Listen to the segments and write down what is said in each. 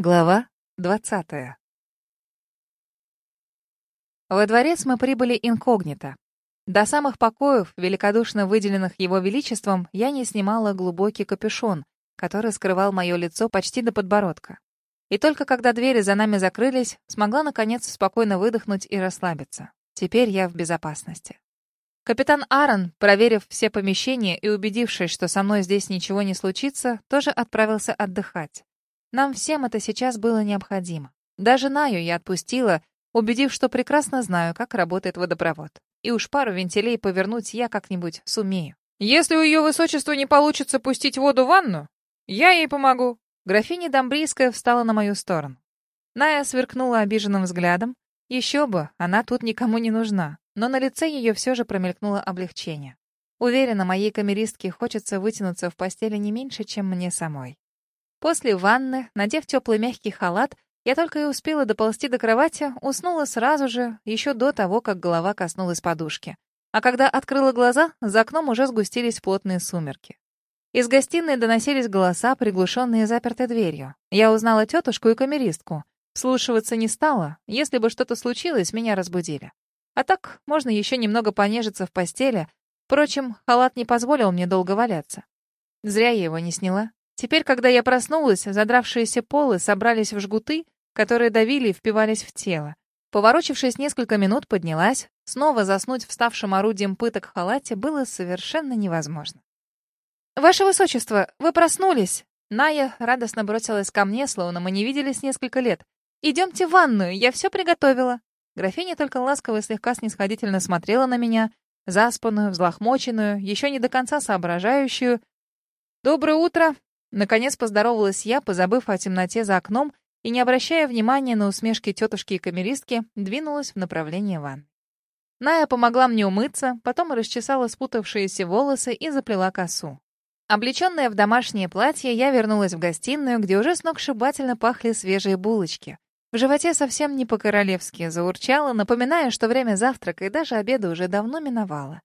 Глава двадцатая. Во дворец мы прибыли инкогнито. До самых покоев, великодушно выделенных его величеством, я не снимала глубокий капюшон, который скрывал мое лицо почти до подбородка. И только когда двери за нами закрылись, смогла, наконец, спокойно выдохнуть и расслабиться. Теперь я в безопасности. Капитан Аарон, проверив все помещения и убедившись, что со мной здесь ничего не случится, тоже отправился отдыхать. Нам всем это сейчас было необходимо. Даже Наю я отпустила, убедив, что прекрасно знаю, как работает водопровод. И уж пару вентилей повернуть я как-нибудь сумею. «Если у ее высочества не получится пустить воду в ванну, я ей помогу». Графиня Домбрийская встала на мою сторону. Ная сверкнула обиженным взглядом. Еще бы, она тут никому не нужна. Но на лице ее все же промелькнуло облегчение. Уверена, моей камеристке хочется вытянуться в постели не меньше, чем мне самой. После ванны, надев теплый мягкий халат, я только и успела доползти до кровати, уснула сразу же, еще до того, как голова коснулась подушки. А когда открыла глаза, за окном уже сгустились плотные сумерки. Из гостиной доносились голоса, приглушенные запертой дверью. Я узнала тетушку и камеристку. Слушиваться не стала. Если бы что-то случилось, меня разбудили. А так, можно еще немного понежиться в постели. Впрочем, халат не позволил мне долго валяться. Зря я его не сняла. Теперь, когда я проснулась, задравшиеся полы собрались в жгуты, которые давили и впивались в тело. Поворочившись несколько минут, поднялась. Снова заснуть вставшим орудием пыток в халате было совершенно невозможно. «Ваше Высочество, вы проснулись!» Ная радостно бросилась ко мне, словно мы не виделись несколько лет. «Идемте в ванную, я все приготовила». Графиня только ласково и слегка снисходительно смотрела на меня, заспанную, взлохмоченную, еще не до конца соображающую. «Доброе утро!» Наконец поздоровалась я, позабыв о темноте за окном и, не обращая внимания на усмешки тетушки и камеристки, двинулась в направлении ванны. Ная помогла мне умыться, потом расчесала спутавшиеся волосы и заплела косу. Облеченная в домашнее платье, я вернулась в гостиную, где уже сногсшибательно пахли свежие булочки. В животе совсем не по-королевски заурчало, напоминая, что время завтрака и даже обеда уже давно миновало.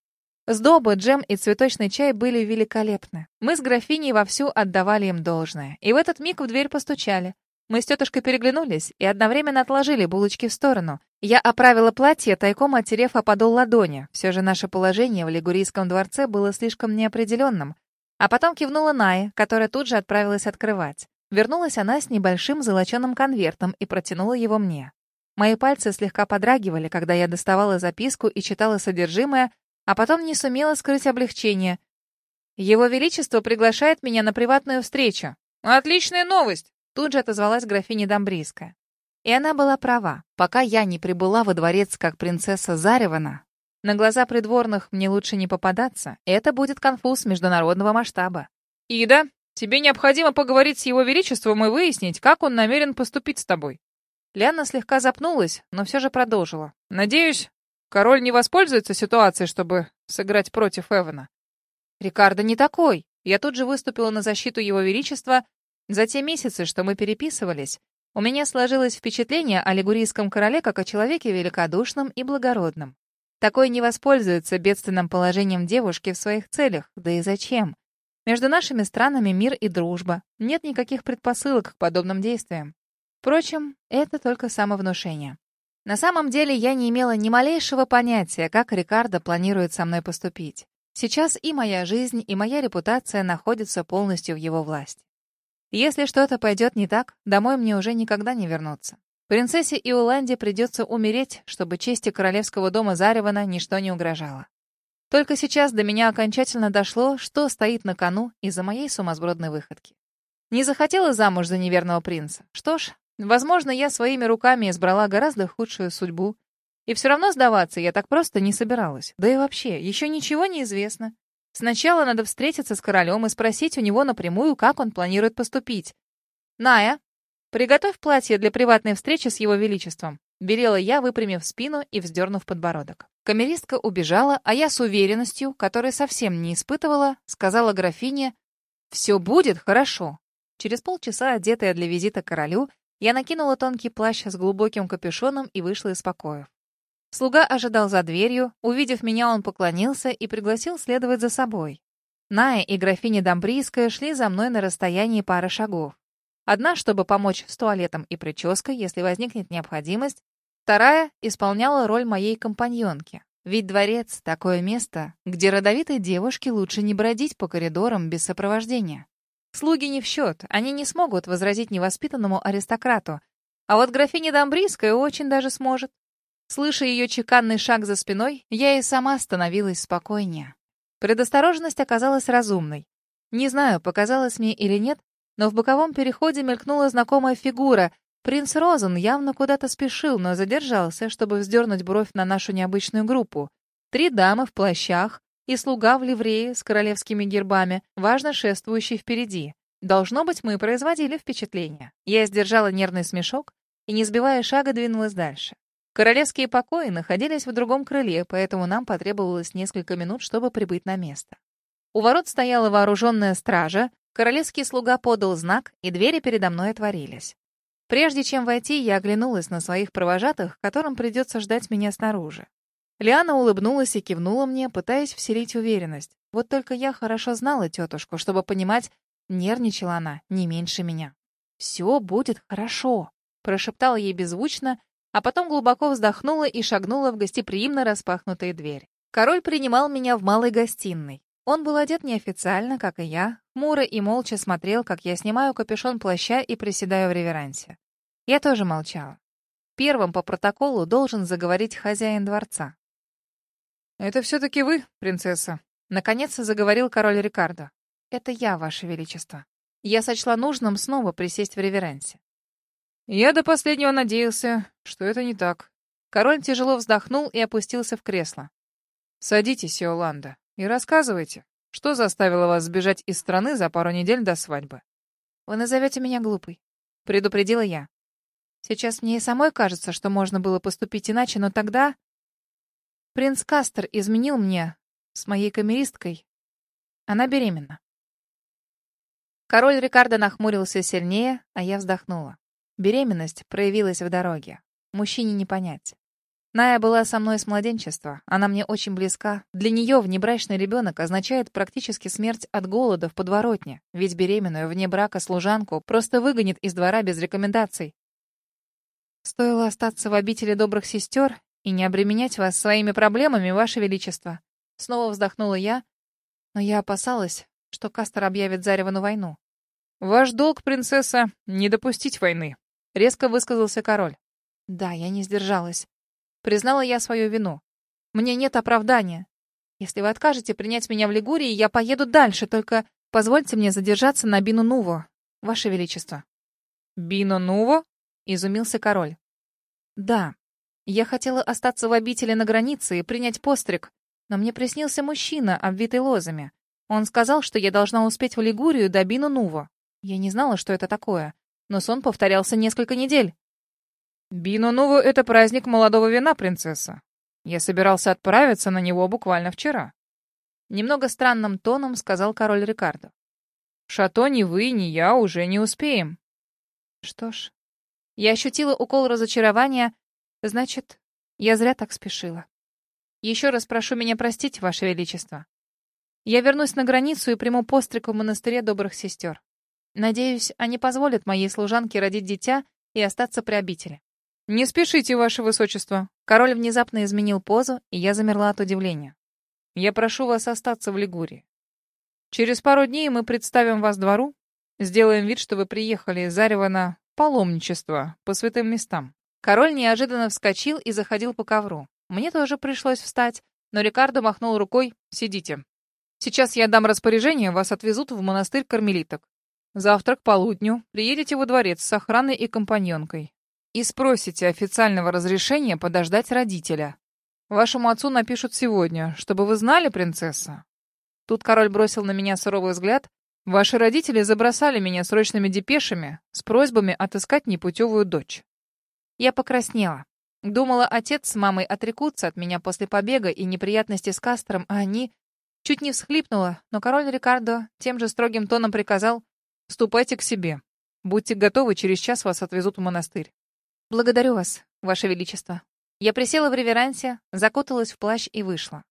Сдоба, джем и цветочный чай были великолепны. Мы с графиней вовсю отдавали им должное. И в этот миг в дверь постучали. Мы с тетушкой переглянулись и одновременно отложили булочки в сторону. Я оправила платье, тайком оттерев о подол ладони. Все же наше положение в Лигурийском дворце было слишком неопределенным. А потом кивнула Ная, которая тут же отправилась открывать. Вернулась она с небольшим золоченым конвертом и протянула его мне. Мои пальцы слегка подрагивали, когда я доставала записку и читала содержимое, а потом не сумела скрыть облегчение. «Его Величество приглашает меня на приватную встречу». «Отличная новость!» Тут же отозвалась графиня Домбрийская. И она была права. Пока я не прибыла во дворец как принцесса Заревана, на глаза придворных мне лучше не попадаться. Это будет конфуз международного масштаба. «Ида, тебе необходимо поговорить с его величеством и выяснить, как он намерен поступить с тобой». Лиана слегка запнулась, но все же продолжила. «Надеюсь, Король не воспользуется ситуацией, чтобы сыграть против Эвана. Рикардо не такой. Я тут же выступила на защиту его величества. За те месяцы, что мы переписывались, у меня сложилось впечатление о лигурийском короле как о человеке великодушном и благородном. Такой не воспользуется бедственным положением девушки в своих целях. Да и зачем? Между нашими странами мир и дружба. Нет никаких предпосылок к подобным действиям. Впрочем, это только самовнушение. На самом деле я не имела ни малейшего понятия, как Рикардо планирует со мной поступить. Сейчас и моя жизнь, и моя репутация находятся полностью в его власти. Если что-то пойдет не так, домой мне уже никогда не вернуться. Принцессе Иоланде придется умереть, чтобы чести королевского дома Заревана ничто не угрожало. Только сейчас до меня окончательно дошло, что стоит на кону из-за моей сумасбродной выходки. Не захотела замуж за неверного принца. Что ж, Возможно, я своими руками избрала гораздо худшую судьбу. И все равно сдаваться я так просто не собиралась. Да и вообще, еще ничего не известно. Сначала надо встретиться с королем и спросить у него напрямую, как он планирует поступить. «Ная, приготовь платье для приватной встречи с его величеством», — велела я, выпрямив спину и вздернув подбородок. Камеристка убежала, а я с уверенностью, которой совсем не испытывала, сказала графине «Все будет хорошо». Через полчаса, одетая для визита королю, я накинула тонкий плащ с глубоким капюшоном и вышла из покоев. Слуга ожидал за дверью. Увидев меня, он поклонился и пригласил следовать за собой. Ная и графиня Домбрийская шли за мной на расстоянии пары шагов. Одна, чтобы помочь с туалетом и прической, если возникнет необходимость. Вторая исполняла роль моей компаньонки. Ведь дворец — такое место, где родовитой девушке лучше не бродить по коридорам без сопровождения. Слуги не в счет, они не смогут возразить невоспитанному аристократу. А вот графиня Домбрийская очень даже сможет. Слыша ее чеканный шаг за спиной, я и сама становилась спокойнее. Предосторожность оказалась разумной. Не знаю, показалось мне или нет, но в боковом переходе мелькнула знакомая фигура. Принц Розен явно куда-то спешил, но задержался, чтобы вздернуть бровь на нашу необычную группу. Три дамы в плащах и слуга в ливрее с королевскими гербами, важно шествующий впереди. Должно быть, мы производили впечатление. Я сдержала нервный смешок и, не сбивая шага, двинулась дальше. Королевские покои находились в другом крыле, поэтому нам потребовалось несколько минут, чтобы прибыть на место. У ворот стояла вооруженная стража, Королевский слуга подал знак, и двери передо мной отворились. Прежде чем войти, я оглянулась на своих провожатых, которым придется ждать меня снаружи. Лиана улыбнулась и кивнула мне, пытаясь вселить уверенность. Вот только я хорошо знала тетушку, чтобы понимать, нервничала она не меньше меня. «Все будет хорошо», — прошептала ей беззвучно, а потом глубоко вздохнула и шагнула в гостеприимно распахнутые двери. Король принимал меня в малой гостиной. Он был одет неофициально, как и я, хмуро и молча смотрел, как я снимаю капюшон плаща и приседаю в реверансе. Я тоже молчала. Первым по протоколу должен заговорить хозяин дворца. «Это все-таки вы, принцесса?» Наконец-то заговорил король Рикардо. «Это я, ваше величество». Я сочла нужным снова присесть в реверансе. «Я до последнего надеялся, что это не так». Король тяжело вздохнул и опустился в кресло. «Садитесь, Иоланда. И рассказывайте, что заставило вас сбежать из страны за пару недель до свадьбы? Вы назовете меня глупой, предупредила я. Сейчас мне и самой кажется, что можно было поступить иначе, но тогда принц Кастер изменил мне с моей камеристкой. Она беременна. Король Рикардо нахмурился сильнее, а я вздохнула. Беременность проявилась в дороге. Мужчине не понять. Ная была со мной с младенчества. Она мне очень близка. Для нее внебрачный ребенок означает практически смерть от голода в подворотне, ведь беременную вне брака служанку просто выгонит из двора без рекомендаций. Стоило остаться в обители добрых сестер и не обременять вас своими проблемами, ваше величество. Снова вздохнула я, но я опасалась, что Кастер объявит Заревану войну. «Ваш долг, принцесса, не допустить войны», — резко высказался король. Да, я не сдержалась. Признала я свою вину. Мне нет оправдания. Если вы откажете принять меня в Лигурии, я поеду дальше, только позвольте мне задержаться на Бину Нуво, Ваше Величество». «Бино Нуво?» — изумился король. «Да. Я хотела остаться в обители на границе и принять постриг, но мне приснился мужчина, обвитый лозами. Он сказал, что я должна успеть в Лигурию до Бину Нуво. Я не знала, что это такое, но сон повторялся несколько недель. Бино-Ново — это праздник молодого вина, принцесса. Я собирался отправиться на него буквально вчера. Немного странным тоном сказал король Рикардо. Шато ни вы, ни я уже не успеем. Что ж, я ощутила укол разочарования. Значит, я зря так спешила. Еще раз прошу меня простить, Ваше Величество. Я вернусь на границу и приму постриг в монастыре добрых сестер. Надеюсь, они позволят моей служанке родить дитя и остаться при обители. «Не спешите, ваше высочество». Король внезапно изменил позу, и я замерла от удивления. «Я прошу вас остаться в Лигурии. Через пару дней мы представим вас двору, сделаем вид, что вы приехали из Зарева на паломничество по святым местам». Король неожиданно вскочил и заходил по ковру. Мне тоже пришлось встать, но Рикардо махнул рукой «Сидите. Сейчас я дам распоряжение, вас отвезут в монастырь кармелиток. Завтра к полудню приедете во дворец с охраной и компаньонкой и спросите официального разрешения подождать родителя. Вашему отцу напишут сегодня, чтобы вы знали, принцесса. Тут король бросил на меня суровый взгляд. Ваши родители забросали меня срочными депешами с просьбами отыскать непутевую дочь. Я покраснела. Думала, отец с мамой отрекутся от меня после побега и неприятности с Кастером, а они... Чуть не всхлипнула, но король Рикардо тем же строгим тоном приказал «Ступайте к себе. Будьте готовы, через час вас отвезут в монастырь. «Благодарю вас, Ваше Величество». Я присела в реверансе, закуталась в плащ и вышла.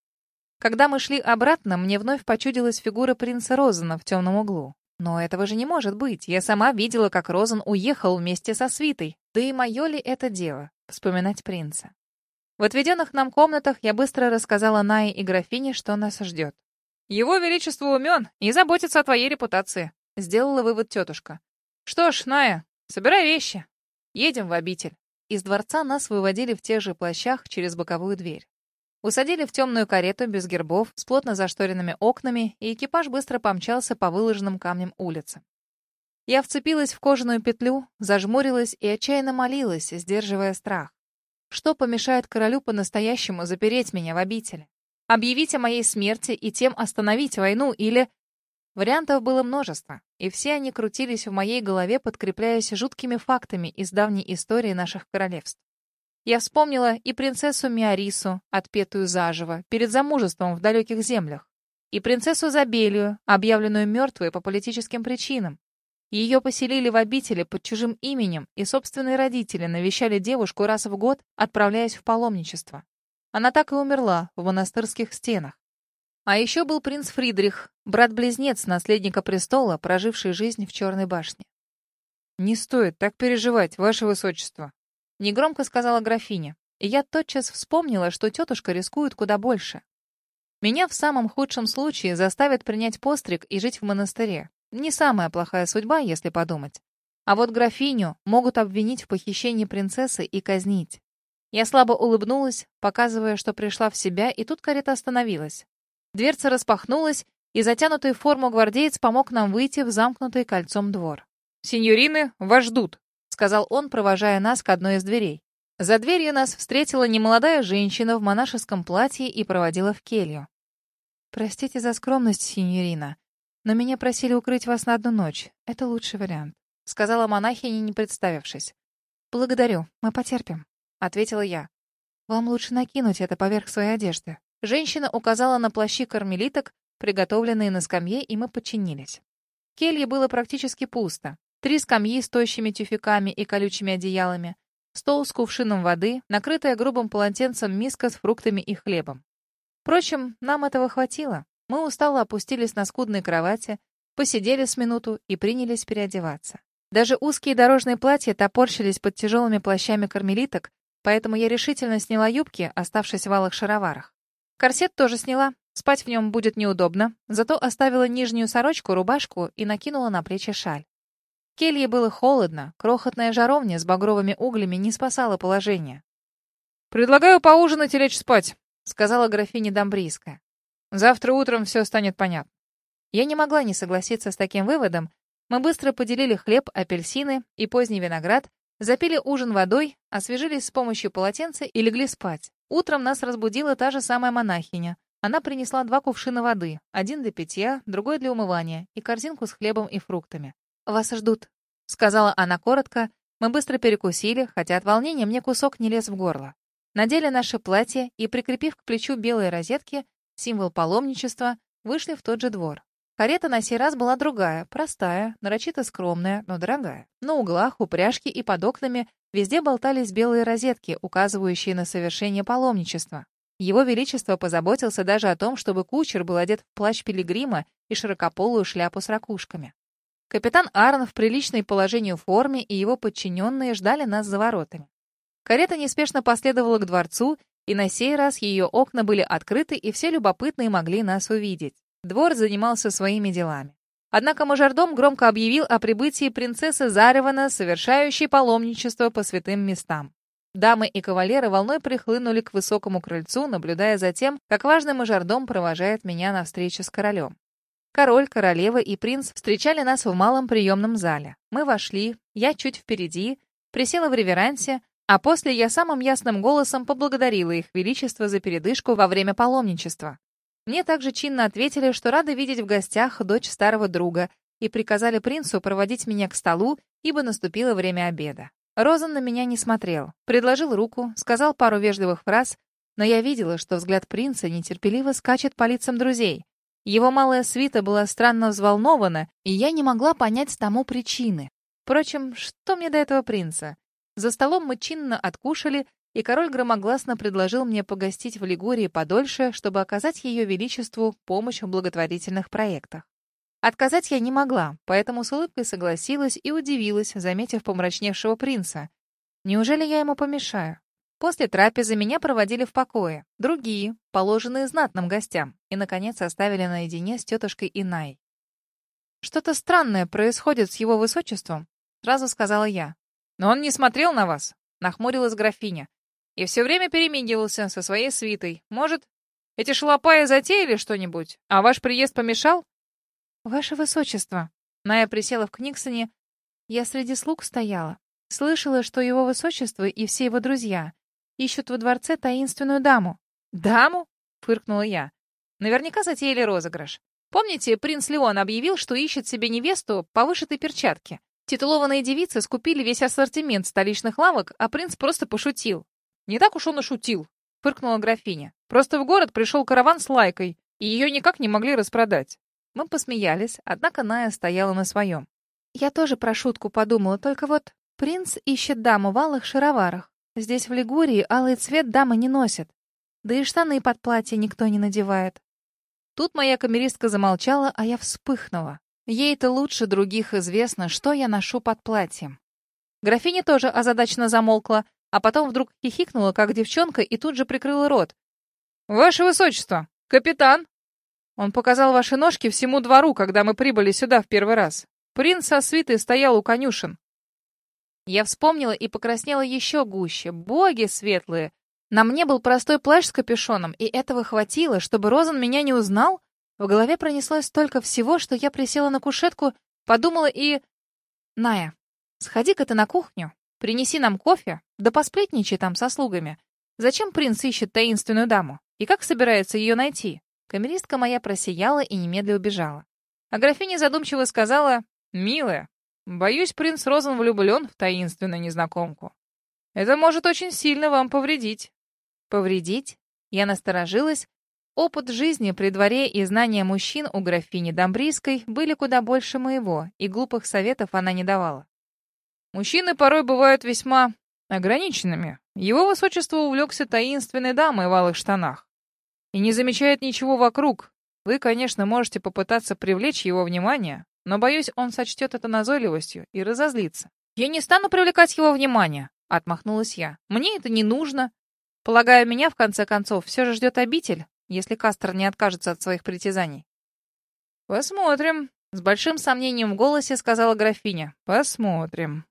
Когда мы шли обратно, мне вновь почудилась фигура принца Розена в темном углу. Но этого же не может быть. Я сама видела, как Розен уехал вместе со свитой. Да и мое ли это дело — вспоминать принца? В отведенных нам комнатах я быстро рассказала Нае и графине, что нас ждет. «Его Величество умен и заботится о твоей репутации», — сделала вывод тетушка. «Что ж, Ная, собирай вещи. Едем в обитель». Из дворца нас выводили в тех же плащах через боковую дверь. Усадили в темную карету без гербов, с плотно зашторенными окнами, и экипаж быстро помчался по выложенным камням улицам. Я вцепилась в кожаную петлю, зажмурилась и отчаянно молилась, сдерживая страх. Что помешает королю по-настоящему запереть меня в обители? Объявить о моей смерти и тем остановить войну или... Вариантов было множество, и все они крутились в моей голове, подкрепляясь жуткими фактами из давней истории наших королевств. Я вспомнила и принцессу Миарису, отпетую заживо, перед замужеством в далеких землях, и принцессу Забелию, объявленную мертвой по политическим причинам. Ее поселили в обители под чужим именем, и собственные родители навещали девушку раз в год, отправляясь в паломничество. Она так и умерла в монастырских стенах. А еще был принц Фридрих, брат-близнец наследника престола, проживший жизнь в Черной башне. «Не стоит так переживать, ваше высочество», — негромко сказала графиня. И я тотчас вспомнила, что тетушка рискует куда больше. Меня в самом худшем случае заставят принять постриг и жить в монастыре. Не самая плохая судьба, если подумать. А вот графиню могут обвинить в похищении принцессы и казнить. Я слабо улыбнулась, показывая, что пришла в себя, и тут карета остановилась. Дверца распахнулась, и затянутый в форму гвардеец помог нам выйти в замкнутый кольцом двор. «Синьорины вас ждут», — сказал он, провожая нас к одной из дверей. За дверью нас встретила немолодая женщина в монашеском платье и проводила в келью. «Простите за скромность, синьорина, но меня просили укрыть вас на одну ночь. Это лучший вариант», — сказала монахиня, не представившись. «Благодарю, мы потерпим», — ответила я. «Вам лучше накинуть это поверх своей одежды». Женщина указала на плащи кармелиток, приготовленные на скамье, и мы подчинились. Келье было практически пусто. Три скамьи с тощими тюфяками и колючими одеялами, стол с кувшином воды, накрытая грубым полотенцем миска с фруктами и хлебом. Впрочем, нам этого хватило. Мы устало опустились на скудные кровати, посидели с минуту и принялись переодеваться. Даже узкие дорожные платья топорщились под тяжелыми плащами кармелиток, поэтому я решительно сняла юбки, оставшись в алых шароварах. Корсет тоже сняла. Спать в нем будет неудобно. Зато оставила нижнюю сорочку, рубашку и накинула на плечи шаль. В келье было холодно. Крохотная жаровня с багровыми углями не спасала положение. «Предлагаю поужинать и лечь спать», — сказала графиня Домбрийская. «Завтра утром все станет понятно». Я не могла не согласиться с таким выводом. Мы быстро поделили хлеб, апельсины и поздний виноград, запили ужин водой, освежились с помощью полотенца и легли спать. Утром нас разбудила та же самая монахиня. Она принесла два кувшина воды, один для питья, другой для умывания, и корзинку с хлебом и фруктами. «Вас ждут», — сказала она коротко. Мы быстро перекусили, хотя от волнения мне кусок не лез в горло. Надели наше платье и, прикрепив к плечу белые розетки, символ паломничества, вышли в тот же двор. Карета на сей раз была другая, простая, нарочито скромная, но дорогая. На углах, упряжки и под окнами Везде болтались белые розетки, указывающие на совершение паломничества. Его Величество позаботился даже о том, чтобы кучер был одет в плащ пилигрима и широкополую шляпу с ракушками. Капитан Арн в приличной положению форме и его подчиненные ждали нас за воротами. Карета неспешно последовала к дворцу, и на сей раз ее окна были открыты, и все любопытные могли нас увидеть. Двор занимался своими делами. Однако мажордом громко объявил о прибытии принцессы Заревана, совершающей паломничество по святым местам. Дамы и кавалеры волной прихлынули к высокому крыльцу, наблюдая за тем, как важный мажордом провожает меня на встречу с королем. Король, королева и принц встречали нас в малом приемном зале. Мы вошли, я чуть впереди, присела в реверансе, а после я самым ясным голосом поблагодарила их величество за передышку во время паломничества. Мне также чинно ответили, что рады видеть в гостях дочь старого друга, и приказали принцу проводить меня к столу, ибо наступило время обеда. Розан на меня не смотрел, предложил руку, сказал пару вежливых фраз, но я видела, что взгляд принца нетерпеливо скачет по лицам друзей. Его малая свита была странно взволнована, и я не могла понять тому причины. Впрочем, что мне до этого принца? За столом мы чинно откушали, и король громогласно предложил мне погостить в Лигурии подольше, чтобы оказать ее величеству помощь в благотворительных проектах. Отказать я не могла, поэтому с улыбкой согласилась и удивилась, заметив помрачневшего принца. Неужели я ему помешаю? После трапезы меня проводили в покое. Другие, положенные знатным гостям, и, наконец, оставили наедине с тетушкой Инай. «Что-то странное происходит с его высочеством», — сразу сказала я. «Но он не смотрел на вас», — нахмурилась графиня. «И все время перемигивался со своей свитой. Может, эти шалопаи затеяли что-нибудь, а ваш приезд помешал?» «Ваше высочество», — Ная присела в Книксоне, — «я среди слуг стояла. Слышала, что его высочество и все его друзья ищут во дворце таинственную даму». «Даму?» — фыркнула я. «Наверняка затеяли розыгрыш. Помните, принц Леон объявил, что ищет себе невесту по вышитой перчатке? Титулованные девицы скупили весь ассортимент столичных лавок, а принц просто пошутил. «Не так уж он и шутил», — фыркнула графиня. «Просто в город пришел караван с лайкой, и ее никак не могли распродать». Мы посмеялись, однако Ная стояла на своем. «Я тоже про шутку подумала, только вот принц ищет даму в алых шароварах. Здесь, в Лигурии, алый цвет дамы не носят. Да и штаны под платье никто не надевает. Тут моя камеристка замолчала, а я вспыхнула. Ей-то лучше других известно, что я ношу под платьем. Графиня тоже озадаченно замолкла, а потом вдруг хихикнула, как девчонка, и тут же прикрыла рот. «Ваше высочество! Капитан!» Он показал ваши ножки всему двору, когда мы прибыли сюда в первый раз. Принц со свитой стоял у конюшен. Я вспомнила и покраснела еще гуще. Боги светлые! На мне был простой плащ с капюшоном, и этого хватило, чтобы Розан меня не узнал. В голове пронеслось столько всего, что я присела на кушетку, подумала и... «Ная, сходи-ка ты на кухню, принеси нам кофе, да посплетничай там со слугами. Зачем принц ищет таинственную даму? И как собирается ее найти?» Камеристка моя просияла и немедля убежала. А графиня задумчиво сказала, «Милая, боюсь, принц Розен влюблен в таинственную незнакомку. Это может очень сильно вам повредить. Повредить? Я насторожилась. Опыт жизни при дворе и знания мужчин у графини Домбрийской были куда больше моего, и глупых советов она не давала. Мужчины порой бывают весьма ограниченными. Его высочество увлекся таинственной дамой в алых штанах. И не замечает ничего вокруг. Вы, конечно, можете попытаться привлечь его внимание, но, боюсь, он сочтет это назойливостью и разозлится. «Я не стану привлекать его внимание», — отмахнулась я. «Мне это не нужно. Полагаю, меня, в конце концов, все же ждет обитель, если Кастер не откажется от своих притязаний. «Посмотрим», — с большим сомнением в голосе сказала графиня. «Посмотрим».